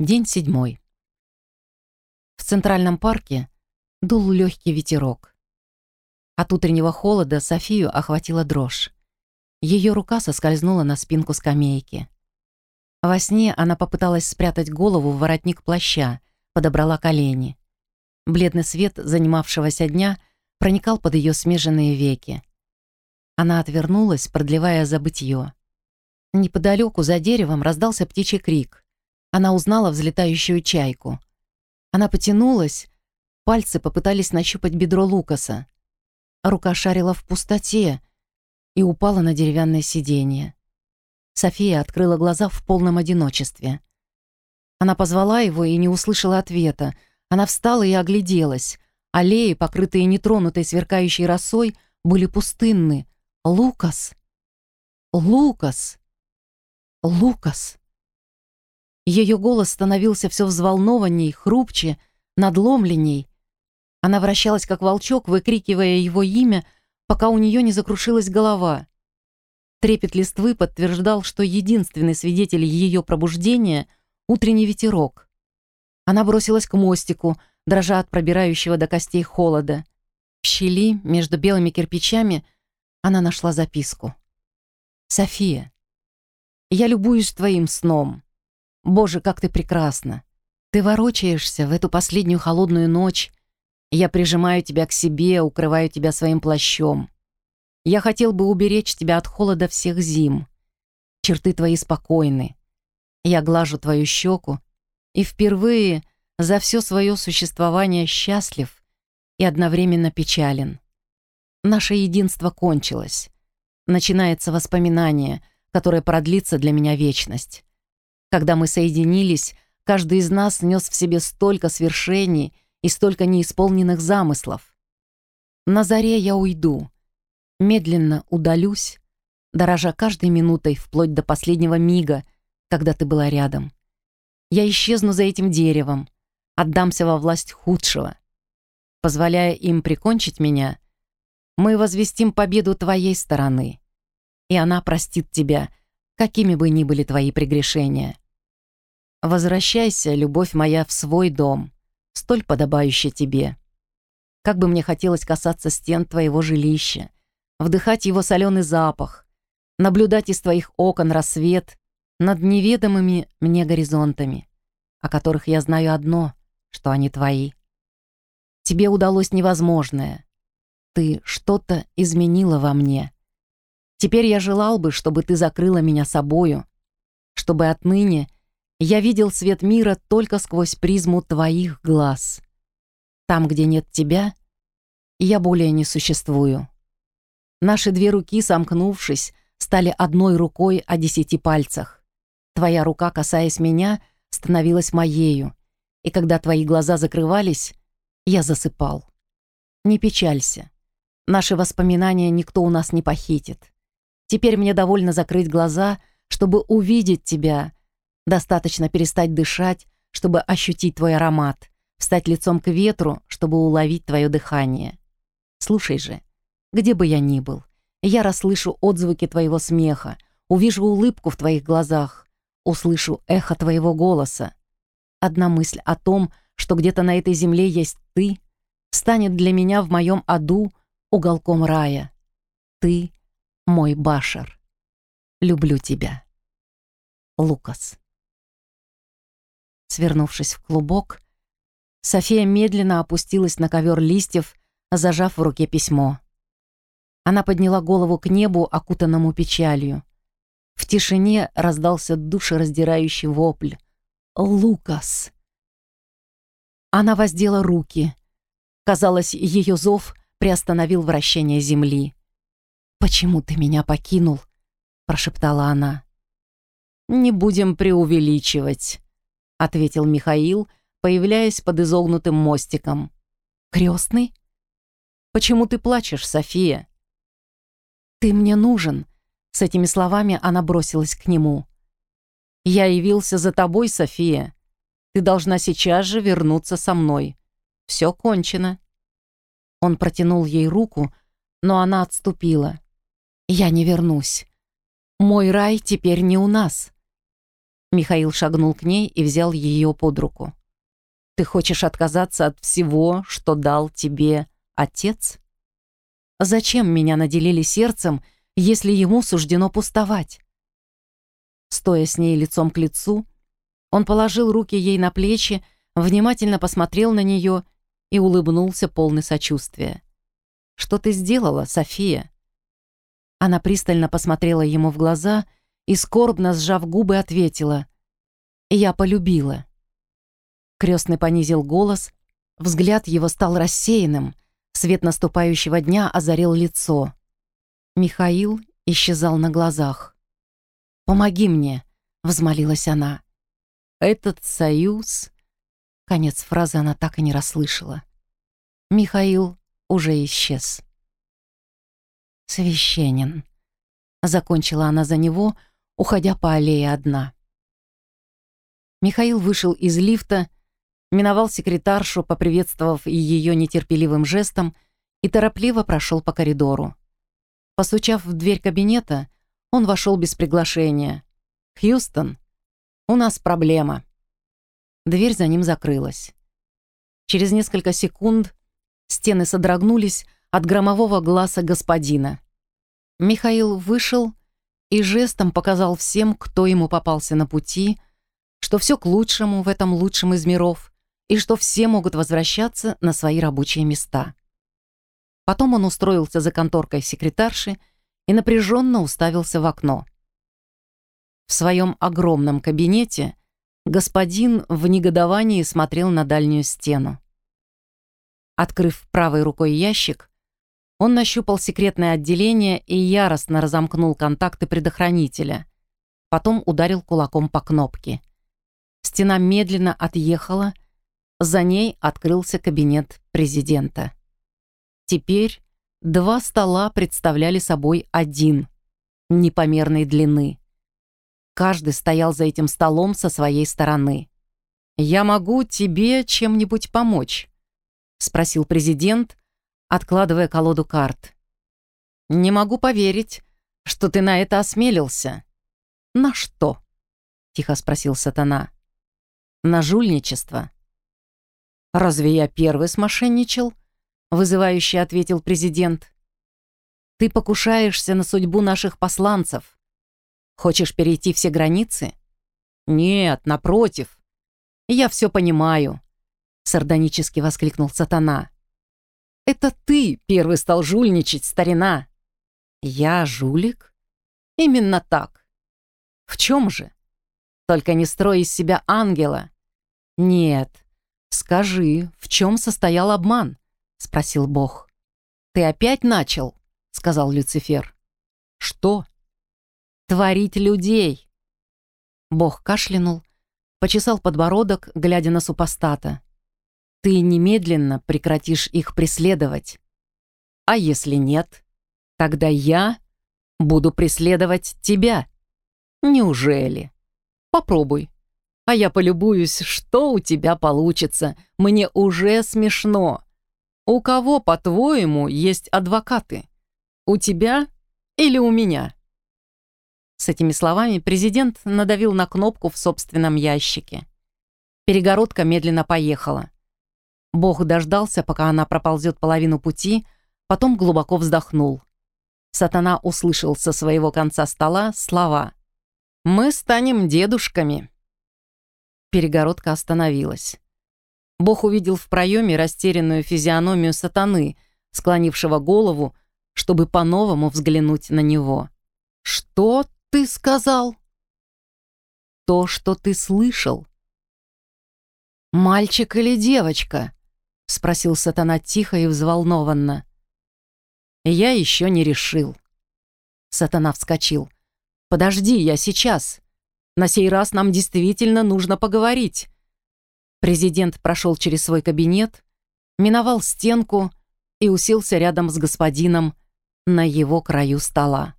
День седьмой. В Центральном парке дул легкий ветерок. От утреннего холода Софию охватила дрожь. Ее рука соскользнула на спинку скамейки. Во сне она попыталась спрятать голову в воротник плаща, подобрала колени. Бледный свет занимавшегося дня проникал под ее смеженные веки. Она отвернулась, продлевая забытье. Неподалеку за деревом раздался птичий крик. Она узнала взлетающую чайку. Она потянулась, пальцы попытались нащупать бедро Лукаса. Рука шарила в пустоте и упала на деревянное сиденье. София открыла глаза в полном одиночестве. Она позвала его и не услышала ответа. Она встала и огляделась. Аллеи, покрытые нетронутой сверкающей росой, были пустынны. Лукас! Лукас! Лукас! Ее голос становился все взволнованней, хрупче, надломленней. Она вращалась, как волчок, выкрикивая его имя, пока у нее не закрушилась голова. Трепет листвы подтверждал, что единственный свидетель ее пробуждения — утренний ветерок. Она бросилась к мостику, дрожа от пробирающего до костей холода. В щели между белыми кирпичами она нашла записку. «София, я любуюсь твоим сном. Боже, как ты прекрасна! Ты ворочаешься в эту последнюю холодную ночь. Я прижимаю тебя к себе, укрываю тебя своим плащом. Я хотел бы уберечь тебя от холода всех зим. Черты твои спокойны. Я глажу твою щеку и впервые за все свое существование счастлив и одновременно печален. Наше единство кончилось. Начинается воспоминание, которое продлится для меня вечность. Когда мы соединились, каждый из нас нес в себе столько свершений и столько неисполненных замыслов. На заре я уйду, медленно удалюсь, дорожа каждой минутой вплоть до последнего мига, когда ты была рядом. Я исчезну за этим деревом, отдамся во власть худшего. Позволяя им прикончить меня, мы возвестим победу твоей стороны, и она простит тебя, какими бы ни были твои прегрешения. Возвращайся, любовь моя, в свой дом, столь подобающий тебе. Как бы мне хотелось касаться стен твоего жилища, вдыхать его соленый запах, наблюдать из твоих окон рассвет над неведомыми мне горизонтами, о которых я знаю одно, что они твои. Тебе удалось невозможное. Ты что-то изменила во мне. Теперь я желал бы, чтобы ты закрыла меня собою, чтобы отныне — я видел свет мира только сквозь призму твоих глаз. Там, где нет тебя, я более не существую. Наши две руки, сомкнувшись, стали одной рукой о десяти пальцах. Твоя рука, касаясь меня, становилась моею, и когда твои глаза закрывались, я засыпал. Не печалься. Наши воспоминания никто у нас не похитит. Теперь мне довольно закрыть глаза, чтобы увидеть тебя — Достаточно перестать дышать, чтобы ощутить твой аромат, встать лицом к ветру, чтобы уловить твое дыхание. Слушай же, где бы я ни был, я расслышу отзвуки твоего смеха, увижу улыбку в твоих глазах, услышу эхо твоего голоса. Одна мысль о том, что где-то на этой земле есть ты, станет для меня в моем аду уголком рая. Ты — мой башар. Люблю тебя. Лукас. Свернувшись в клубок, София медленно опустилась на ковер листьев, зажав в руке письмо. Она подняла голову к небу, окутанному печалью. В тишине раздался душераздирающий вопль. «Лукас!» Она воздела руки. Казалось, ее зов приостановил вращение земли. «Почему ты меня покинул?» — прошептала она. «Не будем преувеличивать», ответил Михаил, появляясь под изогнутым мостиком. Крестный? Почему ты плачешь, София? Ты мне нужен. С этими словами она бросилась к нему. Я явился за тобой, София. Ты должна сейчас же вернуться со мной. Все кончено. Он протянул ей руку, но она отступила. Я не вернусь. Мой рай теперь не у нас. Михаил шагнул к ней и взял ее под руку. «Ты хочешь отказаться от всего, что дал тебе отец? Зачем меня наделили сердцем, если ему суждено пустовать?» Стоя с ней лицом к лицу, он положил руки ей на плечи, внимательно посмотрел на нее и улыбнулся полный сочувствия. «Что ты сделала, София?» Она пристально посмотрела ему в глаза и, скорбно сжав губы, ответила. «Я полюбила». Крестный понизил голос, взгляд его стал рассеянным, свет наступающего дня озарил лицо. Михаил исчезал на глазах. «Помоги мне», — взмолилась она. «Этот союз...» Конец фразы она так и не расслышала. Михаил уже исчез. «Священен», — закончила она за него, уходя по аллее одна. Михаил вышел из лифта, миновал секретаршу, поприветствовав ее нетерпеливым жестом, и торопливо прошел по коридору. Постучав в дверь кабинета, он вошел без приглашения. «Хьюстон, у нас проблема». Дверь за ним закрылась. Через несколько секунд стены содрогнулись, от громового глаза господина. Михаил вышел и жестом показал всем, кто ему попался на пути, что все к лучшему в этом лучшем из миров и что все могут возвращаться на свои рабочие места. Потом он устроился за конторкой секретарши и напряженно уставился в окно. В своем огромном кабинете господин в негодовании смотрел на дальнюю стену. Открыв правой рукой ящик, он нащупал секретное отделение и яростно разомкнул контакты предохранителя. Потом ударил кулаком по кнопке. Стена медленно отъехала, за ней открылся кабинет президента. Теперь два стола представляли собой один, непомерной длины. Каждый стоял за этим столом со своей стороны. «Я могу тебе чем-нибудь помочь?» — спросил президент, откладывая колоду карт. «Не могу поверить, что ты на это осмелился». «На что?» — тихо спросил сатана. «На жульничество». «Разве я первый смошенничал?» — вызывающе ответил президент. «Ты покушаешься на судьбу наших посланцев. Хочешь перейти все границы?» «Нет, напротив. Я все понимаю», — сардонически воскликнул сатана. Это ты первый стал жульничать, старина. Я жулик? Именно так. В чем же? Только не строй из себя ангела. Нет. Скажи, в чем состоял обман? Спросил Бог. Ты опять начал? Сказал Люцифер. Что? Творить людей. Бог кашлянул, почесал подбородок, глядя на супостата ты немедленно прекратишь их преследовать. А если нет, тогда я буду преследовать тебя. Неужели? Попробуй. А я полюбуюсь, что у тебя получится. Мне уже смешно. У кого, по-твоему, есть адвокаты? У тебя или у меня?» С этими словами президент надавил на кнопку в собственном ящике. Перегородка медленно поехала. Бог дождался, пока она проползет половину пути, потом глубоко вздохнул. Сатана услышал со своего конца стола слова «Мы станем дедушками». Перегородка остановилась. Бог увидел в проеме растерянную физиономию сатаны, склонившего голову, чтобы по-новому взглянуть на него. «Что ты сказал?» «То, что ты слышал». «Мальчик или девочка?» — спросил сатана тихо и взволнованно. «Я еще не решил». Сатана вскочил. «Подожди, я сейчас. На сей раз нам действительно нужно поговорить». Президент прошел через свой кабинет, миновал стенку и уселся рядом с господином на его краю стола.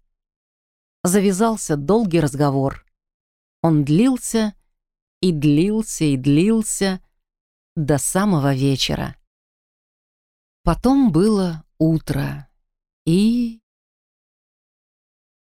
Завязался долгий разговор. Он длился и длился и длился до самого вечера. Потом было утро, и...